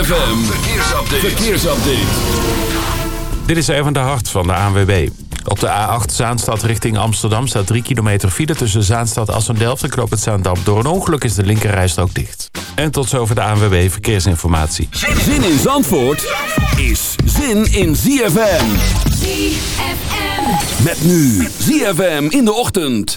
ZFM, verkeersupdate. verkeersupdate. Dit is even de hart van de ANWB. Op de A8 Zaanstad richting Amsterdam staat 3 kilometer file... tussen Zaanstad, Assendelft en Knoop het Zaandam. Door een ongeluk is de linkerrijstrook dicht. En tot zover de ANWB Verkeersinformatie. Zin in Zandvoort is zin in ZFM. ZFM. Met nu ZFM in de ochtend.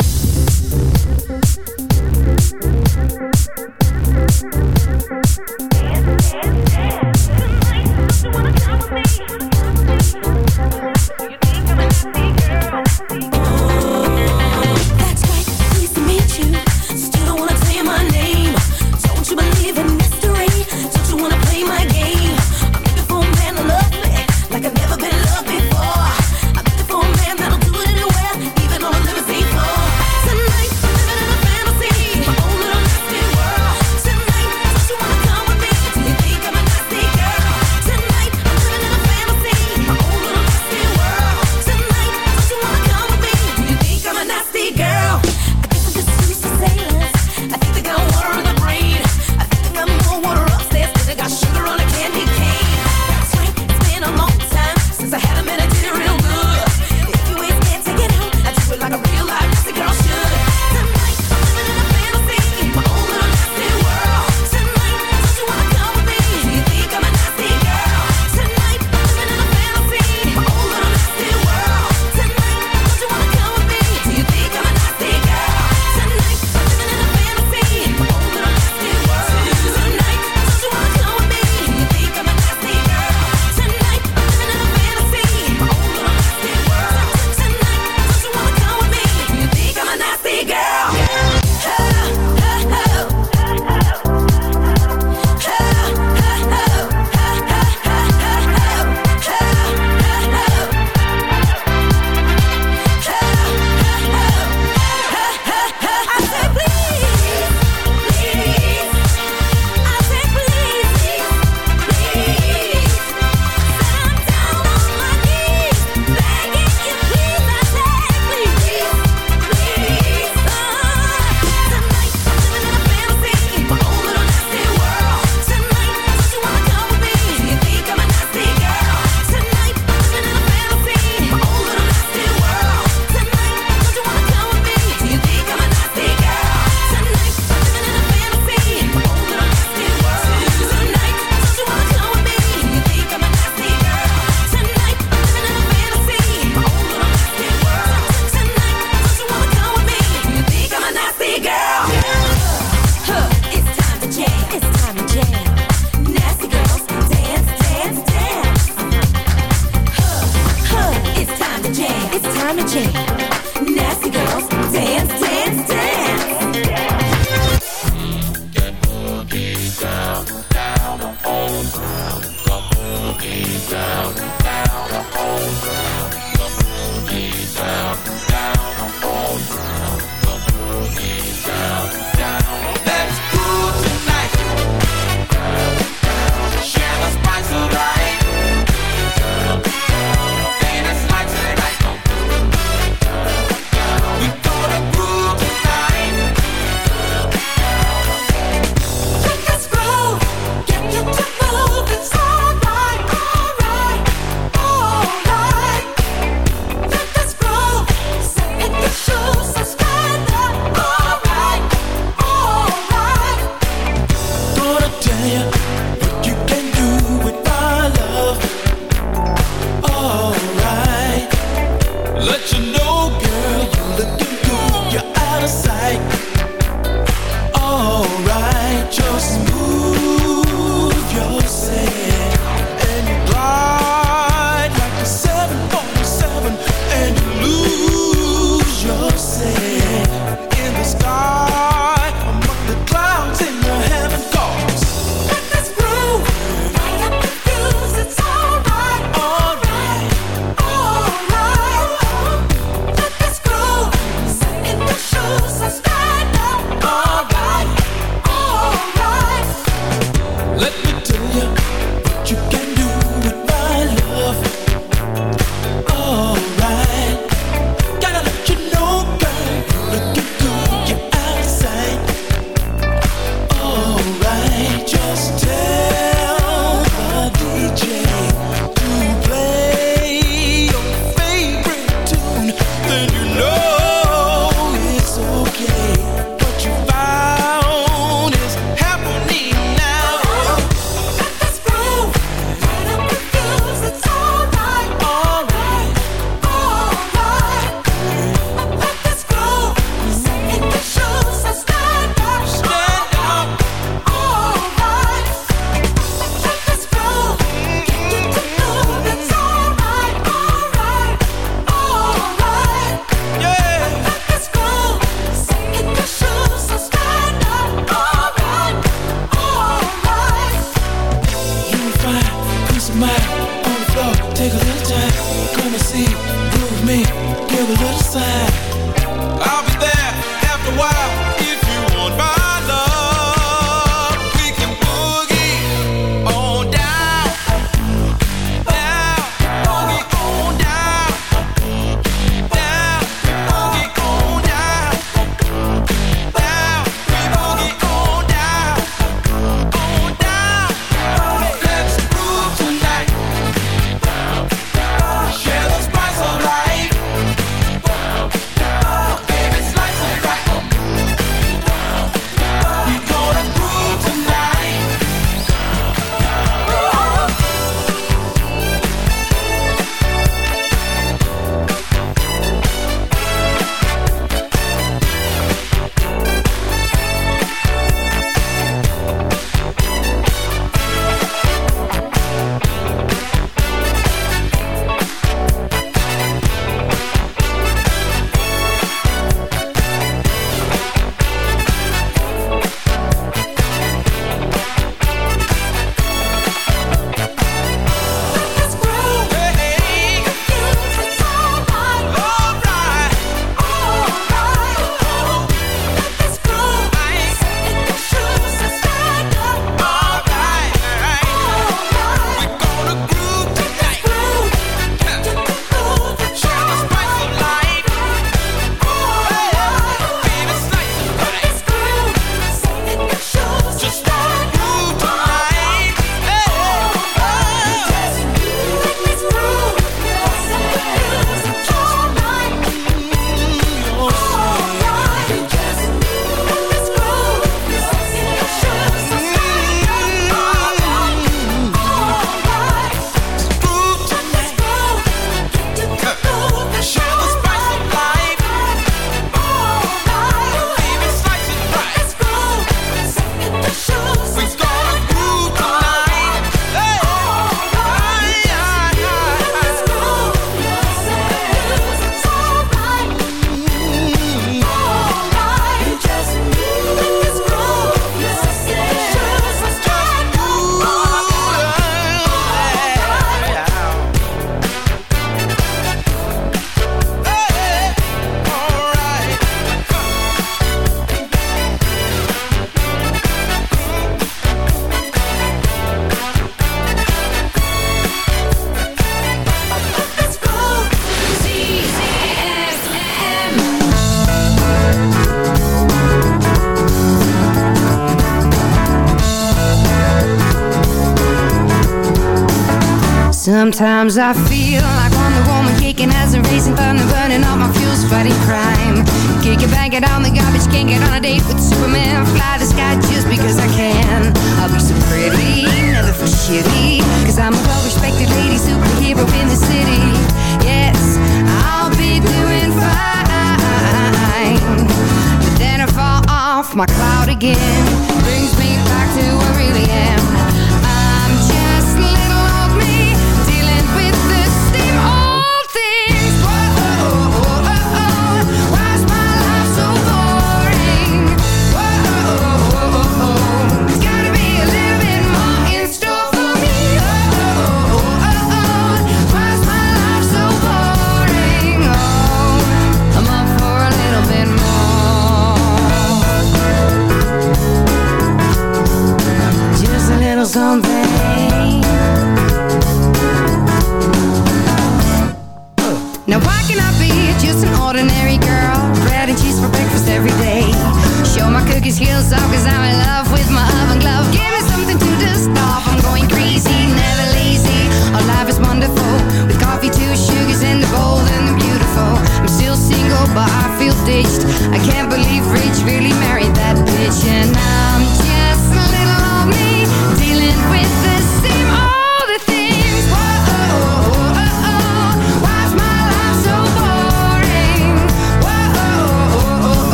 Sometimes I feel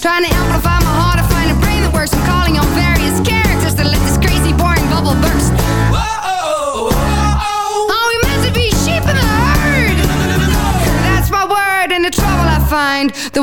Trying to amplify my heart to find a brain that works. I'm calling on various characters to let this crazy, boring bubble burst. Are we meant to be sheep in the herd? That's my word and the trouble I find. The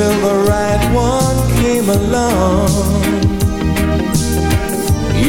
till the right one came along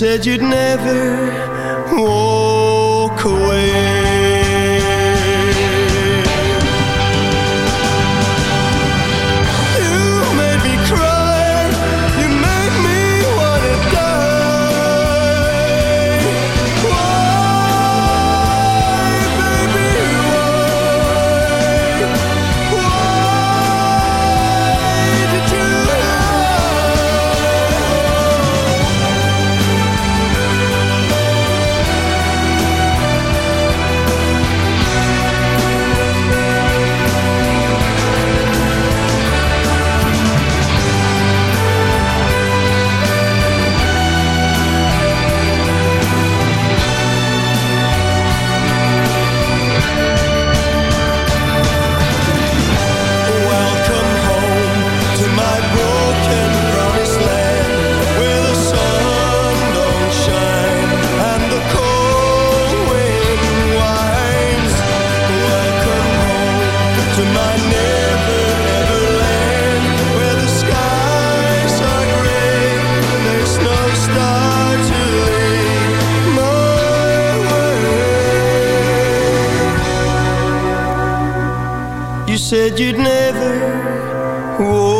said you'd never Whoa.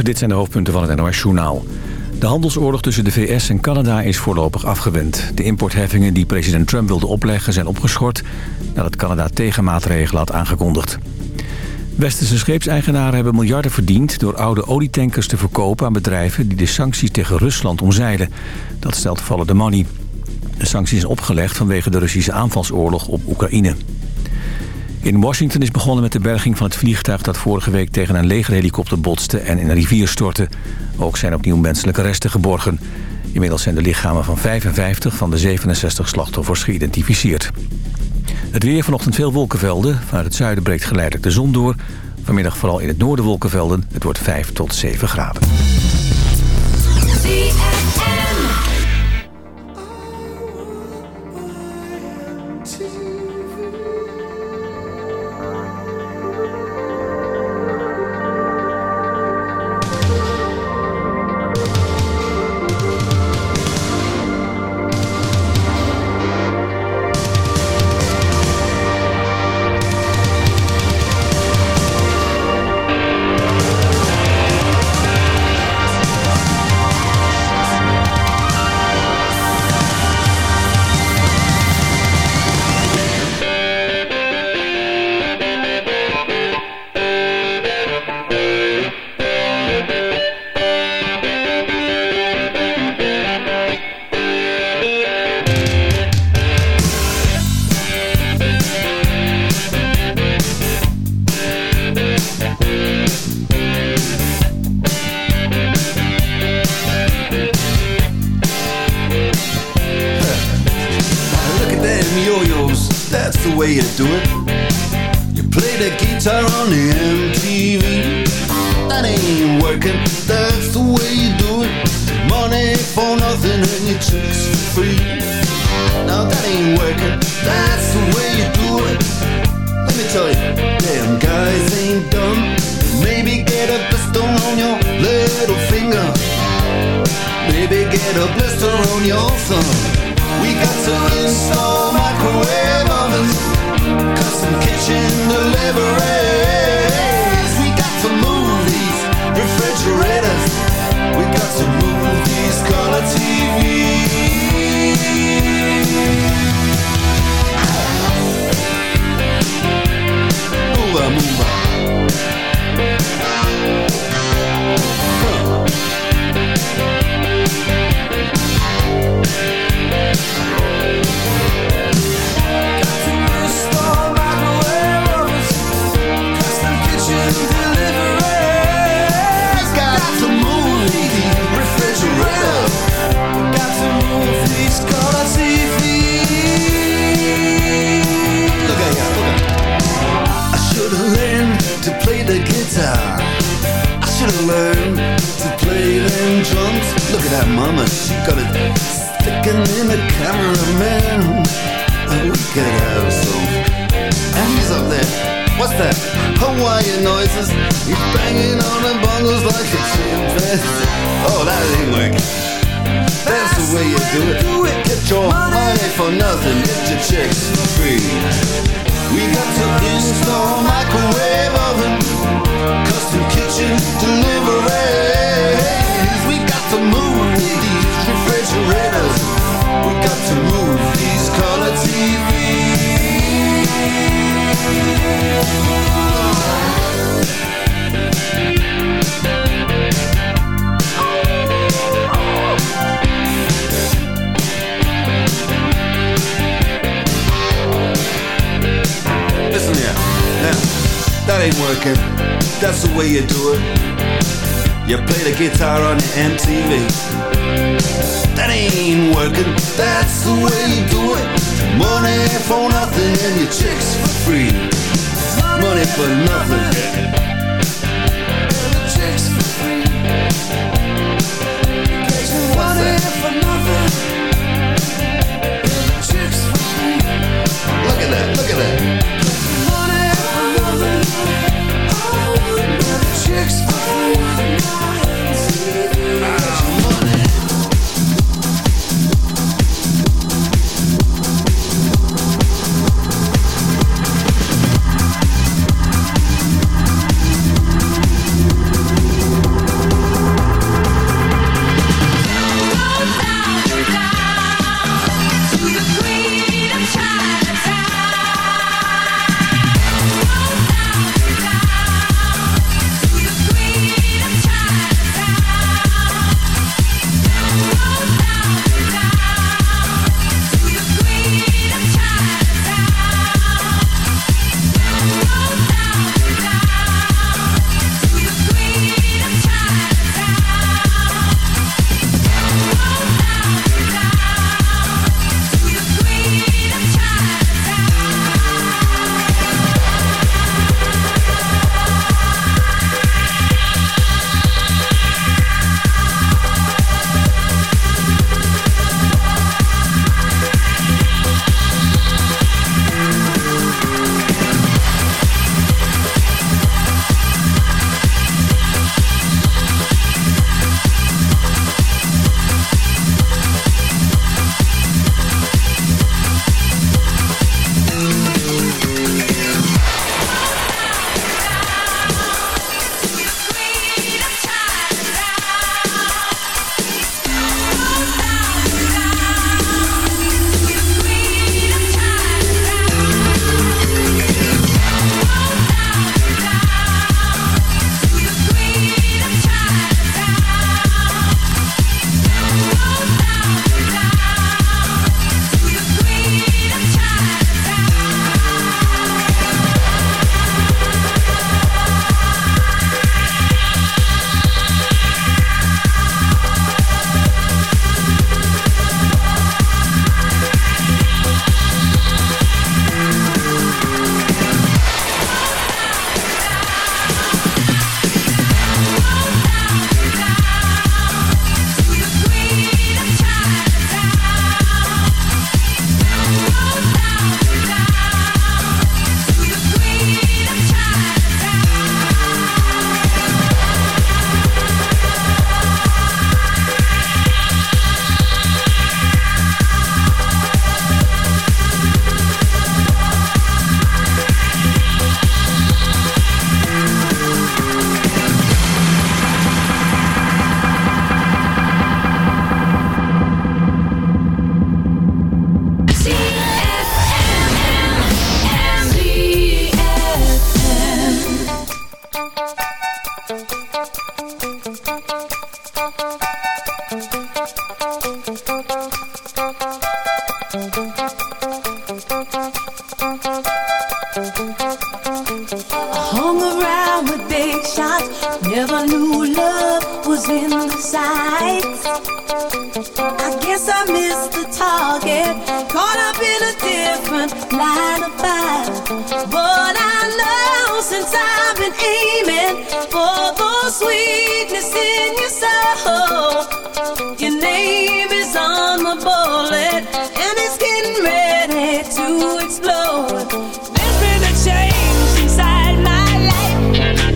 Dit zijn de hoofdpunten van het NOS-journaal. De handelsoorlog tussen de VS en Canada is voorlopig afgewend. De importheffingen die president Trump wilde opleggen zijn opgeschort... nadat Canada tegenmaatregelen had aangekondigd. Westerse scheepseigenaren hebben miljarden verdiend... door oude olietankers te verkopen aan bedrijven... die de sancties tegen Rusland omzeilen. Dat stelt vallen de money. De sancties zijn opgelegd vanwege de Russische aanvalsoorlog op Oekraïne. In Washington is begonnen met de berging van het vliegtuig... dat vorige week tegen een legerhelikopter botste en in een rivier stortte. Ook zijn opnieuw menselijke resten geborgen. Inmiddels zijn de lichamen van 55 van de 67 slachtoffers geïdentificeerd. Het weer vanochtend veel wolkenvelden. Vanuit het zuiden breekt geleidelijk de zon door. Vanmiddag vooral in het noorden wolkenvelden. Het wordt 5 tot 7 graden.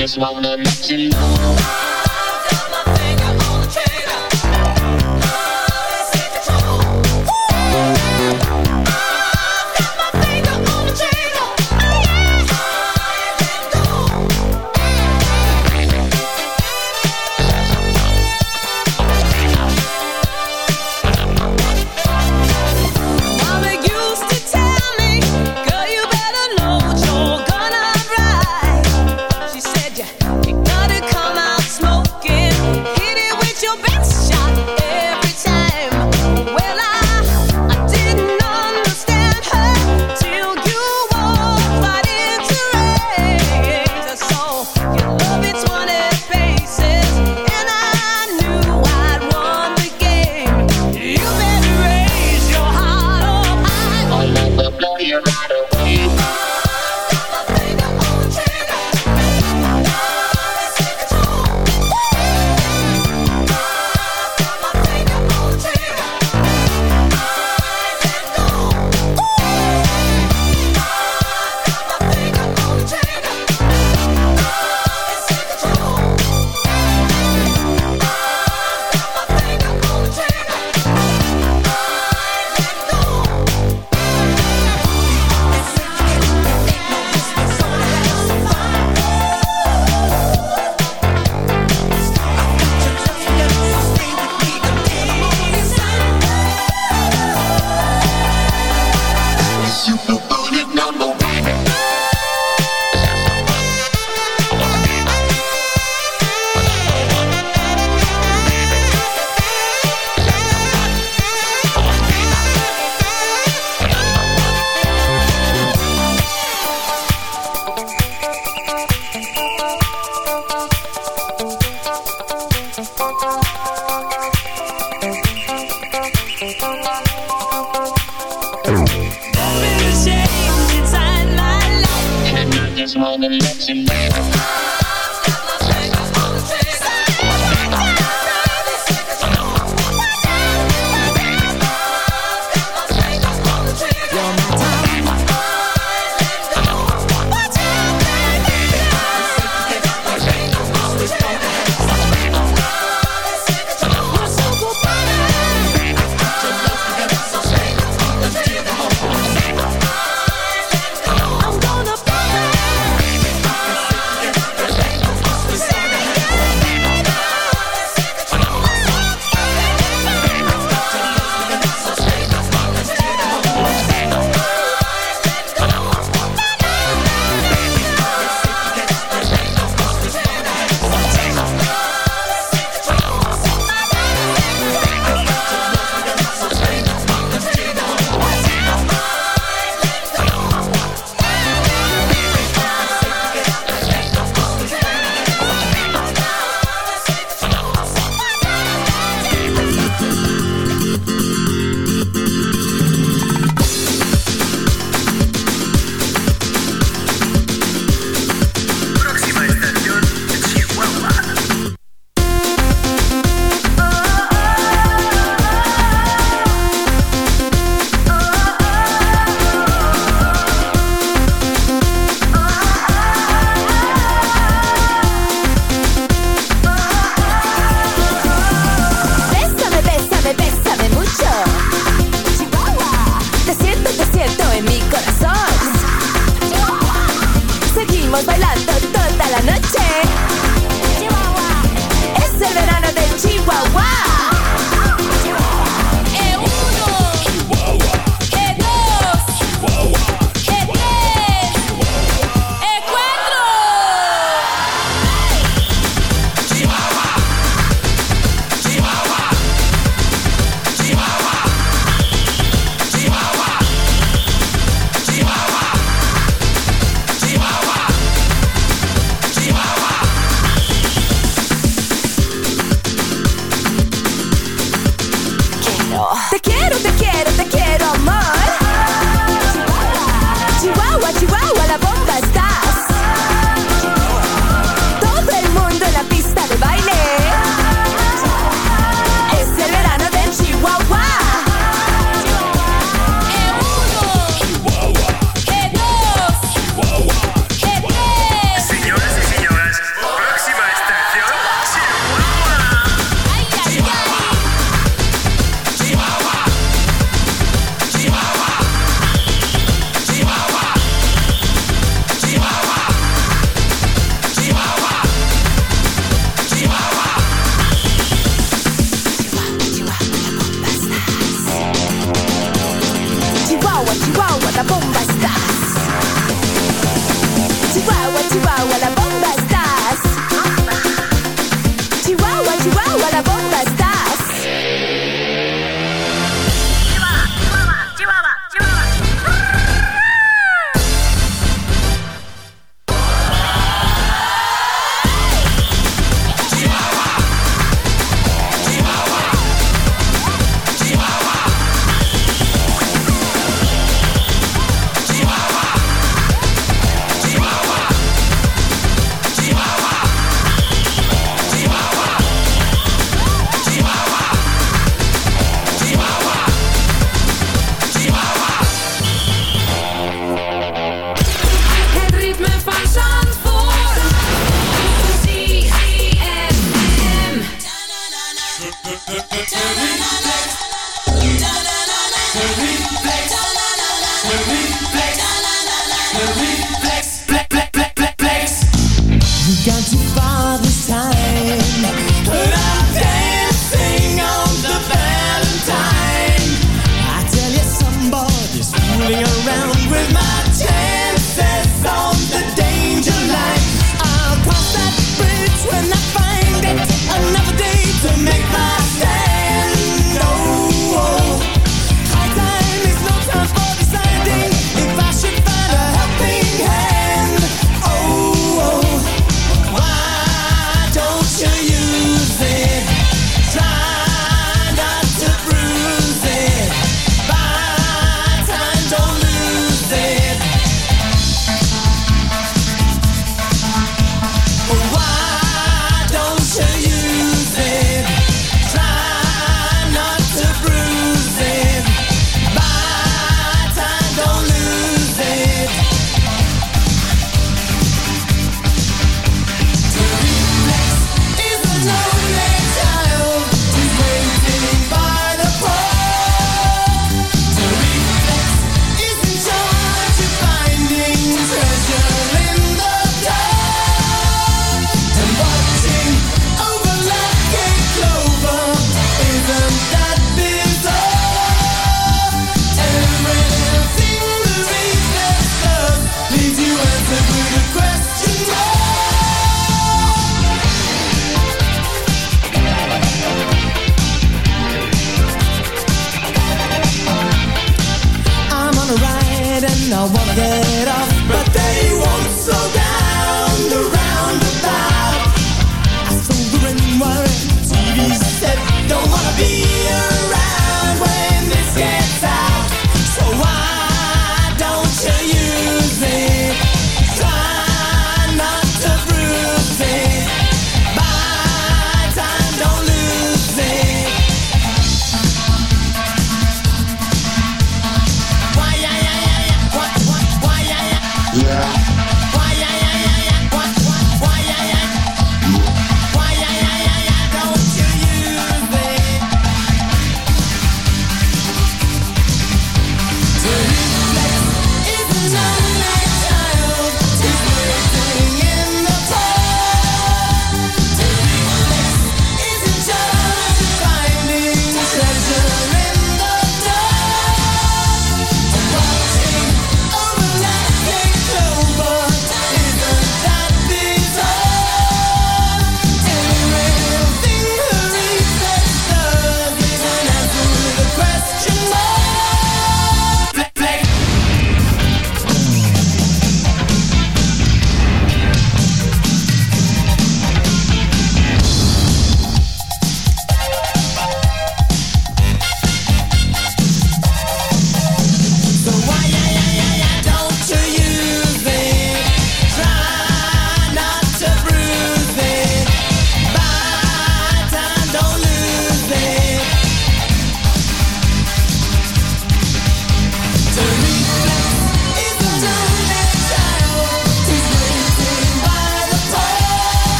Just wanna let you know.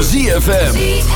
ZFM.